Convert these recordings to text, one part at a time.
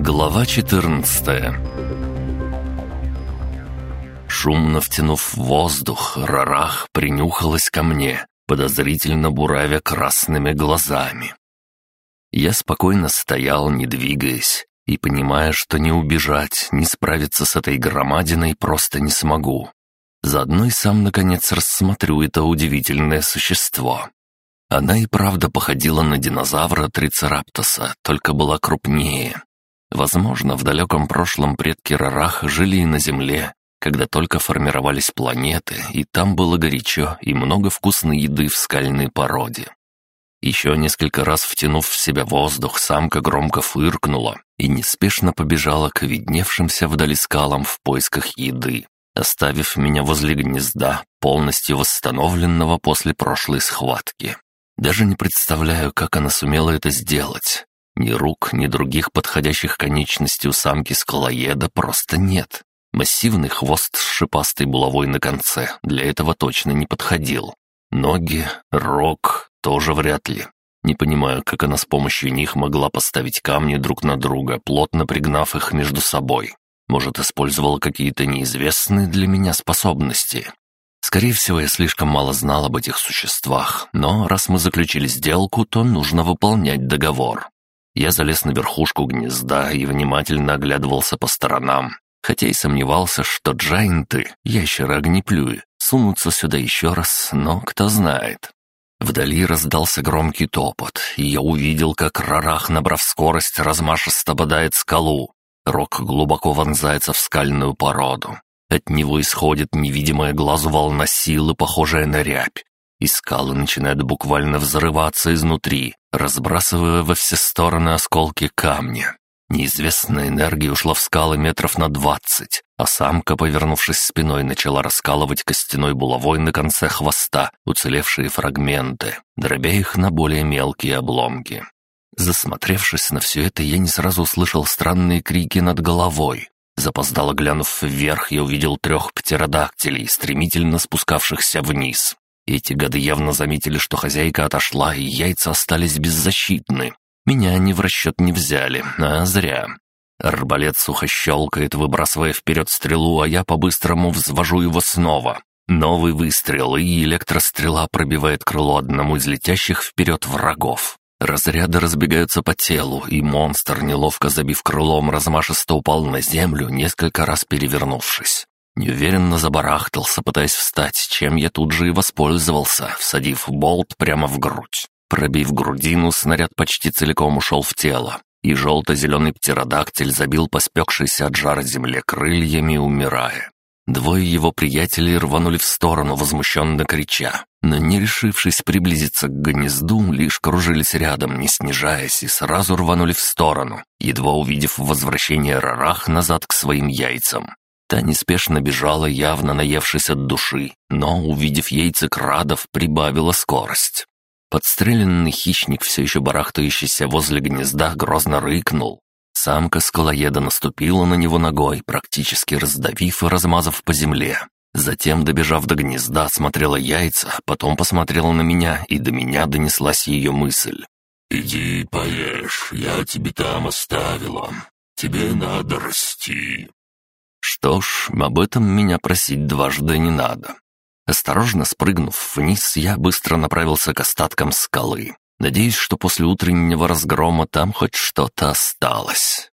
Глава 14 Шумно втянув воздух, Рарах принюхалась ко мне, подозрительно буравя красными глазами. Я спокойно стоял, не двигаясь, и понимая, что не убежать, не справиться с этой громадиной просто не смогу. Заодно и сам, наконец, рассмотрю это удивительное существо. Она и правда походила на динозавра Трицераптоса, только была крупнее. Возможно, в далеком прошлом предки Рарах жили и на Земле, когда только формировались планеты, и там было горячо и много вкусной еды в скальной породе. Еще несколько раз втянув в себя воздух, самка громко фыркнула и неспешно побежала к видневшимся вдали скалам в поисках еды, оставив меня возле гнезда, полностью восстановленного после прошлой схватки. Даже не представляю, как она сумела это сделать. Ни рук, ни других подходящих конечностей у самки скалоеда просто нет. Массивный хвост с шипастой булавой на конце для этого точно не подходил. Ноги, рог тоже вряд ли. Не понимаю, как она с помощью них могла поставить камни друг на друга, плотно пригнав их между собой. Может, использовала какие-то неизвестные для меня способности. Скорее всего, я слишком мало знал об этих существах, но раз мы заключили сделку, то нужно выполнять договор. Я залез на верхушку гнезда и внимательно оглядывался по сторонам, хотя и сомневался, что джайнты, ящеры огнеплюи, сунутся сюда еще раз, но кто знает. Вдали раздался громкий топот, и я увидел, как Рарах, набрав скорость, размашисто бодает скалу. Рог глубоко вонзается в скальную породу. От него исходит невидимая глазу волна силы, похожая на рябь. И скалы начинают буквально взрываться изнутри, разбрасывая во все стороны осколки камня. Неизвестная энергия ушла в скалы метров на двадцать, а самка, повернувшись спиной, начала раскалывать костяной булавой на конце хвоста уцелевшие фрагменты, дробя их на более мелкие обломки. Засмотревшись на все это, я не сразу услышал странные крики над головой. Запоздало глянув вверх, я увидел трех птеродактилей, стремительно спускавшихся вниз. Эти гады явно заметили, что хозяйка отошла, и яйца остались беззащитны. Меня они в расчет не взяли, а зря. Арбалет сухо щелкает, выбрасывая вперед стрелу, а я по-быстрому взвожу его снова. Новый выстрел, и электрострела пробивает крыло одному из летящих вперед врагов. Разряды разбегаются по телу, и монстр, неловко забив крылом, размашисто упал на землю, несколько раз перевернувшись. Неуверенно забарахтался, пытаясь встать, чем я тут же и воспользовался, всадив болт прямо в грудь. Пробив грудину, снаряд почти целиком ушел в тело, и желто-зеленый птеродактиль забил поспекшийся от жара земле крыльями, умирая. Двое его приятелей рванули в сторону, возмущенно крича, но не решившись приблизиться к гнезду, лишь кружились рядом, не снижаясь, и сразу рванули в сторону, едва увидев возвращение Рарах назад к своим яйцам. Та неспешно бежала, явно наевшись от души, но, увидев яйца крадов, прибавила скорость. Подстреленный хищник, все еще барахтающийся возле гнезда, грозно рыкнул, Самка скалоеда наступила на него ногой, практически раздавив и размазав по земле. Затем, добежав до гнезда, смотрела яйца, потом посмотрела на меня, и до меня донеслась ее мысль. «Иди поешь, я тебе там оставила. Тебе надо расти». Что ж, об этом меня просить дважды не надо. Осторожно спрыгнув вниз, я быстро направился к остаткам скалы. Надеюсь, что после утреннего разгрома там хоть что-то осталось.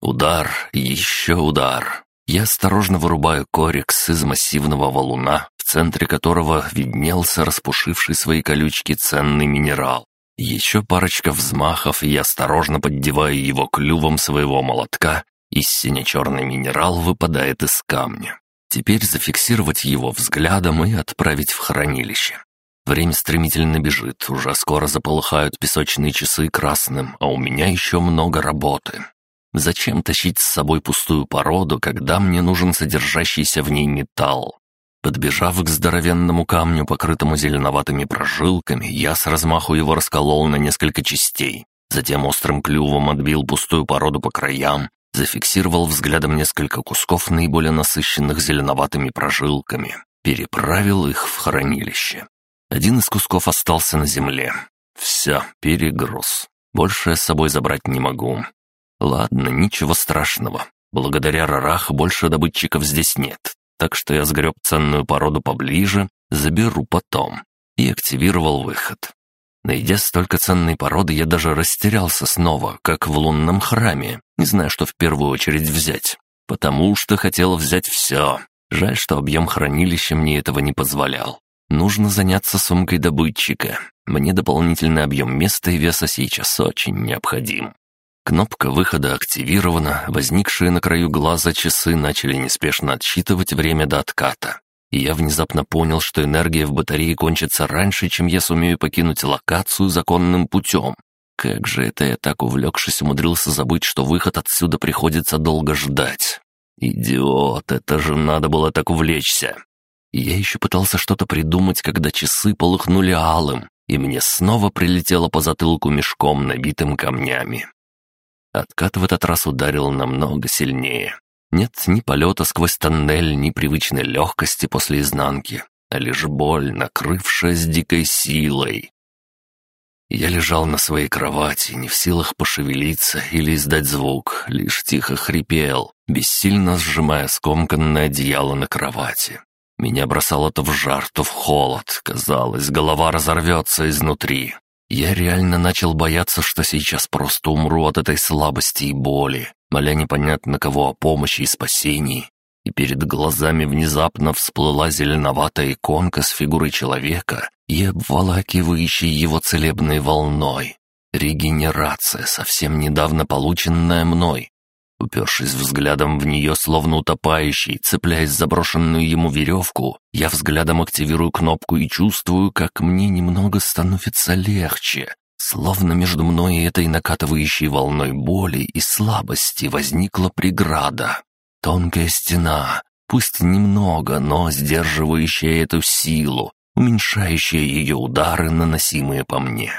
Удар, еще удар. Я осторожно вырубаю корекс из массивного валуна, в центре которого виднелся распушивший свои колючки ценный минерал. Еще парочка взмахов, и я осторожно поддеваю его клювом своего молотка, и сине-черный минерал выпадает из камня. Теперь зафиксировать его взглядом и отправить в хранилище. Время стремительно бежит, уже скоро заполыхают песочные часы красным, а у меня еще много работы. Зачем тащить с собой пустую породу, когда мне нужен содержащийся в ней металл? Подбежав к здоровенному камню, покрытому зеленоватыми прожилками, я с размаху его расколол на несколько частей. Затем острым клювом отбил пустую породу по краям, зафиксировал взглядом несколько кусков наиболее насыщенных зеленоватыми прожилками, переправил их в хранилище. Один из кусков остался на земле. Все, перегруз. Больше я с собой забрать не могу. Ладно, ничего страшного. Благодаря Рарах больше добытчиков здесь нет, так что я сгреб ценную породу поближе, заберу потом. И активировал выход. Найдя столько ценной породы, я даже растерялся снова, как в лунном храме, не зная, что в первую очередь взять. Потому что хотел взять все. Жаль, что объем хранилища мне этого не позволял. Нужно заняться сумкой добытчика. Мне дополнительный объем места и веса сейчас очень необходим. Кнопка выхода активирована, возникшие на краю глаза часы начали неспешно отсчитывать время до отката. И я внезапно понял, что энергия в батарее кончится раньше, чем я сумею покинуть локацию законным путем. Как же это я так увлекшись умудрился забыть, что выход отсюда приходится долго ждать. Идиот, это же надо было так увлечься. Я еще пытался что-то придумать, когда часы полыхнули алым, и мне снова прилетело по затылку мешком, набитым камнями. Откат в этот раз ударил намного сильнее. Нет ни полета сквозь тоннель, ни привычной легкости после изнанки, а лишь боль, накрывшая с дикой силой. Я лежал на своей кровати, не в силах пошевелиться или издать звук, лишь тихо хрипел, бессильно сжимая скомканное одеяло на кровати. Меня бросало то в жар, то в холод. Казалось, голова разорвется изнутри. Я реально начал бояться, что сейчас просто умру от этой слабости и боли, моля непонятно кого о помощи и спасении. И перед глазами внезапно всплыла зеленоватая иконка с фигурой человека и обволакивающей его целебной волной. Регенерация, совсем недавно полученная мной, Упершись взглядом в нее, словно утопающий, цепляясь за брошенную ему веревку, я взглядом активирую кнопку и чувствую, как мне немного становится легче. Словно между мной и этой накатывающей волной боли и слабости возникла преграда. Тонкая стена, пусть немного, но сдерживающая эту силу, уменьшающая ее удары, наносимые по мне.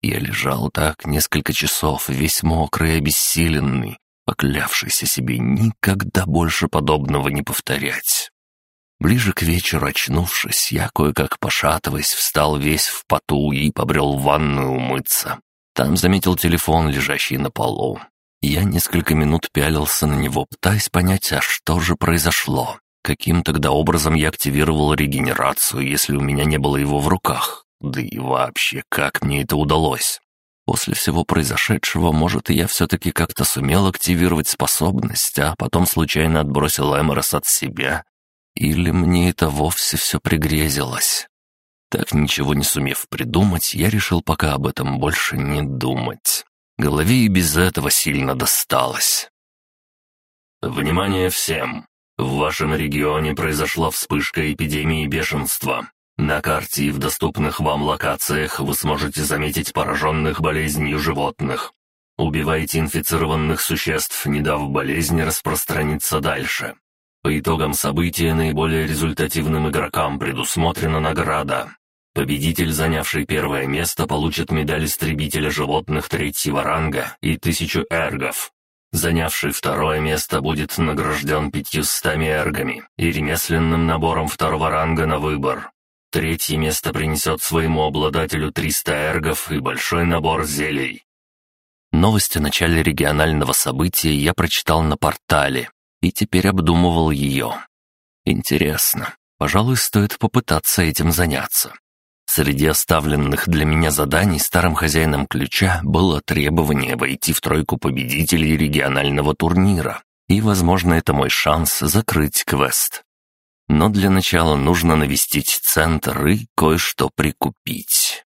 Я лежал так несколько часов, весь мокрый и обессиленный, поклявшийся себе никогда больше подобного не повторять. Ближе к вечеру, очнувшись, я кое-как пошатываясь, встал весь в поту и побрел в ванную умыться. Там заметил телефон, лежащий на полу. Я несколько минут пялился на него, пытаясь понять, а что же произошло. Каким тогда образом я активировал регенерацию, если у меня не было его в руках? Да и вообще, как мне это удалось? После всего произошедшего, может, я все-таки как-то сумел активировать способность, а потом случайно отбросил Эморос от себя. Или мне это вовсе все пригрезилось. Так ничего не сумев придумать, я решил пока об этом больше не думать. Голове и без этого сильно досталось. «Внимание всем! В вашем регионе произошла вспышка эпидемии бешенства. На карте и в доступных вам локациях вы сможете заметить пораженных болезнью животных. Убивайте инфицированных существ, не дав болезни распространиться дальше. По итогам события наиболее результативным игрокам предусмотрена награда. Победитель, занявший первое место, получит медаль истребителя животных третьего ранга и тысячу эргов. Занявший второе место будет награжден пятьюстами эргами и ремесленным набором второго ранга на выбор. Третье место принесет своему обладателю 300 эргов и большой набор зелий. Новость о начале регионального события я прочитал на портале и теперь обдумывал ее. Интересно, пожалуй, стоит попытаться этим заняться. Среди оставленных для меня заданий старым хозяином ключа было требование войти в тройку победителей регионального турнира, и, возможно, это мой шанс закрыть квест. Но для начала нужно навестить центр и кое-что прикупить.